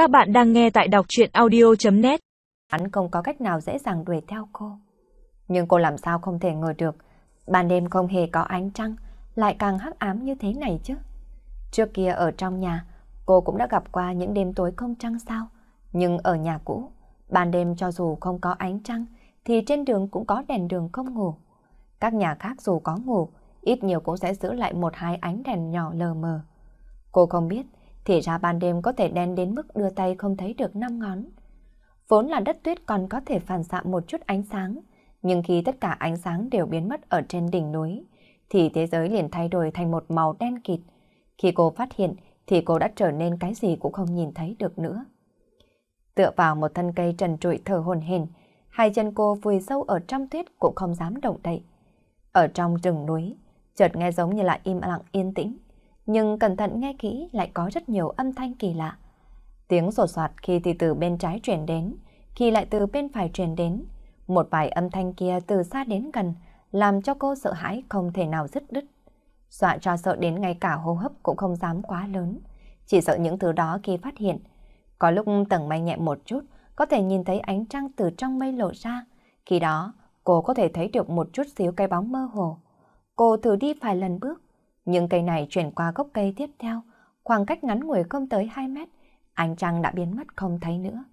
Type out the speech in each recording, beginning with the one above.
Các bạn đang nghe tại đọc chuyện audio.net Hắn không có cách nào dễ dàng đuổi theo cô. Nhưng cô làm sao không thể ngờ được, ban đêm không hề có ánh trăng, lại càng hắc ám như thế này chứ. Trước kia ở trong nhà, cô cũng đã gặp qua những đêm tối không trăng sao. Nhưng ở nhà cũ, ban đêm cho dù không có ánh trăng, thì trên đường cũng có đèn đường không ngủ. Các nhà khác dù có ngủ, ít nhiều cũng sẽ giữ lại một hai ánh đèn nhỏ lờ mờ. Cô không biết, thì ra ban đêm có thể đen đến mức đưa tay không thấy được năm ngón. Vốn là đất tuyết còn có thể phản xạ một chút ánh sáng, nhưng khi tất cả ánh sáng đều biến mất ở trên đỉnh núi, thì thế giới liền thay đổi thành một màu đen kịt. Khi cô phát hiện thì cô đã trở nên cái gì cũng không nhìn thấy được nữa. Tựa vào một thân cây trần trụi thở hồn hển, hai chân cô vùi sâu ở trong tuyết cũng không dám động đậy. Ở trong rừng núi, chợt nghe giống như là im lặng yên tĩnh, nhưng cẩn thận nghe kỹ lại có rất nhiều âm thanh kỳ lạ. Tiếng sột soạt khi thì từ bên trái truyền đến, khi lại từ bên phải truyền đến. Một vài âm thanh kia từ xa đến gần, làm cho cô sợ hãi không thể nào dứt đứt. Dọa cho sợ đến ngay cả hô hấp cũng không dám quá lớn. Chỉ sợ những thứ đó khi phát hiện. Có lúc tầng mây nhẹ một chút, có thể nhìn thấy ánh trăng từ trong mây lộ ra. Khi đó, cô có thể thấy được một chút xíu cái bóng mơ hồ. Cô thử đi vài lần bước, nhưng cây này chuyển qua gốc cây tiếp theo, khoảng cách ngắn ngủi không tới 2 mét, ánh trăng đã biến mất không thấy nữa.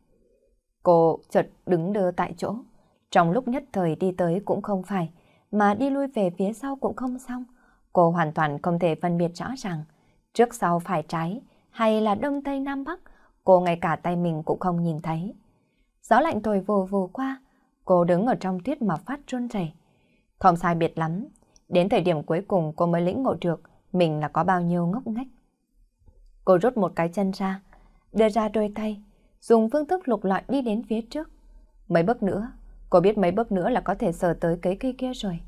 Cô chợt đứng đơ tại chỗ, trong lúc nhất thời đi tới cũng không phải, mà đi lui về phía sau cũng không xong. Cô hoàn toàn không thể phân biệt rõ ràng, trước sau phải trái, hay là đông tây nam bắc, cô ngay cả tay mình cũng không nhìn thấy. Gió lạnh thổi vù vù qua, cô đứng ở trong tuyết mà phát run rẩy. Không sai biệt lắm, đến thời điểm cuối cùng cô mới lĩnh ngộ được mình là có bao nhiêu ngốc nghếch. Cô rút một cái chân ra, đưa ra đôi tay, dùng phương thức lục lọi đi đến phía trước. Mấy bước nữa, cô biết mấy bước nữa là có thể sờ tới cái cây kia rồi.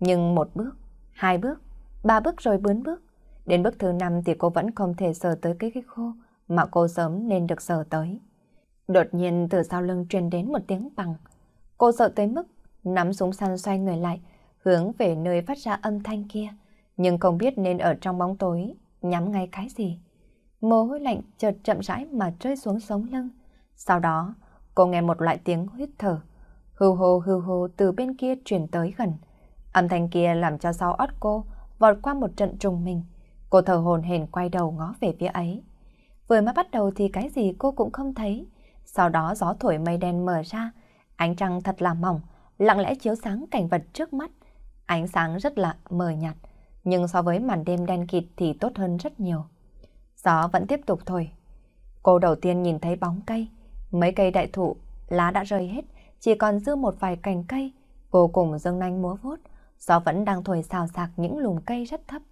Nhưng một bước, hai bước, ba bước rồi bốn bước. Đến bước thứ năm thì cô vẫn không thể sờ tới cái cây khô mà cô sớm nên được sờ tới. Đột nhiên từ sau lưng truyền đến một tiếng bằng. Cô sợ tới mức nắm súng săn xoay người lại, hướng về nơi phát ra âm thanh kia, nhưng không biết nên ở trong bóng tối nhắm ngay cái gì. Mồ hôi lạnh chợt chậm rãi mà rơi xuống sống lưng. Sau đó, cô nghe một loại tiếng hít thở. hư hô hư hô từ bên kia truyền tới gần. Âm thanh kia làm cho sau ót cô vọt qua một trận trùng mình. Cô thở hồn hển quay đầu ngó về phía ấy. Vừa mới bắt đầu thì cái gì cô cũng không thấy. Sau đó gió thổi mây đen mở ra, ánh trăng thật là mỏng, lặng lẽ chiếu sáng cảnh vật trước mắt. Ánh sáng rất là mờ nhạt, nhưng so với màn đêm đen kịt thì tốt hơn rất nhiều. Gió vẫn tiếp tục thổi. Cô đầu tiên nhìn thấy bóng cây, mấy cây đại thụ, lá đã rơi hết, chỉ còn dư một vài cành cây, vô cùng Dương nanh múa vuốt, gió vẫn đang thổi xào xạc những lùm cây rất thấp.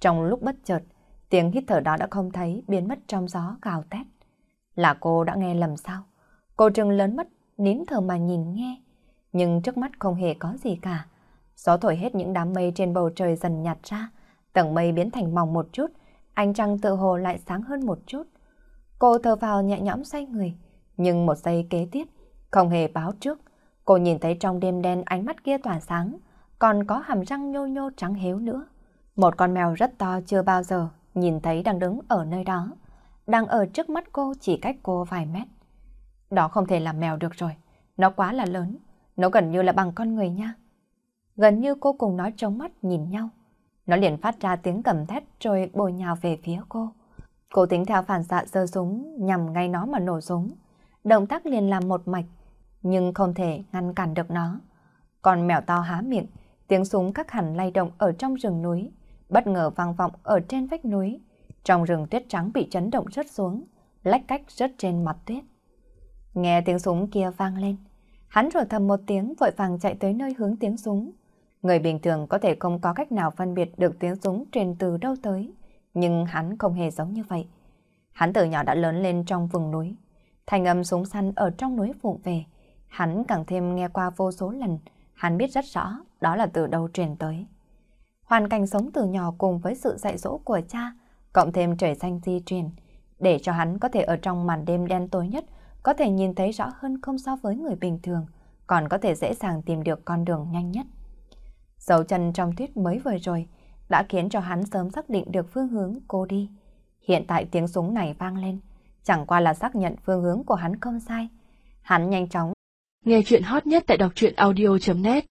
Trong lúc bất chợt, tiếng hít thở đó đã không thấy biến mất trong gió gào tét. Là cô đã nghe lầm sao? Cô trừng lớn mất, nín thở mà nhìn nghe, nhưng trước mắt không hề có gì cả. Gió thổi hết những đám mây trên bầu trời dần nhạt ra, tầng mây biến thành mỏng một chút, ánh trăng tự hồ lại sáng hơn một chút. Cô thở vào nhẹ nhõm xoay người, nhưng một giây kế tiếp, không hề báo trước, cô nhìn thấy trong đêm đen ánh mắt kia tỏa sáng, còn có hàm răng nhô nhô trắng héo nữa. Một con mèo rất to chưa bao giờ nhìn thấy đang đứng ở nơi đó, đang ở trước mắt cô chỉ cách cô vài mét. Đó không thể là mèo được rồi, nó quá là lớn, nó gần như là bằng con người nha. Gần như cô cùng nó trống mắt nhìn nhau. Nó liền phát ra tiếng cầm thét rồi bồi nhào về phía cô. Cô tính theo phản xạ giơ súng nhằm ngay nó mà nổ súng. Động tác liền làm một mạch, nhưng không thể ngăn cản được nó. Còn mèo to há miệng, tiếng súng các hẳn lay động ở trong rừng núi, bất ngờ vang vọng ở trên vách núi. Trong rừng tuyết trắng bị chấn động rớt xuống, lách cách rớt trên mặt tuyết. Nghe tiếng súng kia vang lên, hắn rồi thầm một tiếng vội vàng chạy tới nơi hướng tiếng súng. Người bình thường có thể không có cách nào phân biệt được tiếng súng truyền từ đâu tới, nhưng hắn không hề giống như vậy. Hắn từ nhỏ đã lớn lên trong vùng núi, thành âm súng săn ở trong núi vụng về. Hắn càng thêm nghe qua vô số lần, hắn biết rất rõ đó là từ đâu truyền tới. Hoàn cảnh sống từ nhỏ cùng với sự dạy dỗ của cha, cộng thêm trời xanh di truyền, để cho hắn có thể ở trong màn đêm đen tối nhất, có thể nhìn thấy rõ hơn không so với người bình thường, còn có thể dễ dàng tìm được con đường nhanh nhất. Dấu chân trong tuyết mới vừa rồi đã khiến cho hắn sớm xác định được phương hướng cô đi. Hiện tại tiếng súng này vang lên, chẳng qua là xác nhận phương hướng của hắn không sai. Hắn nhanh chóng. Nghe chuyện hot nhất tại đọc truyện audio.net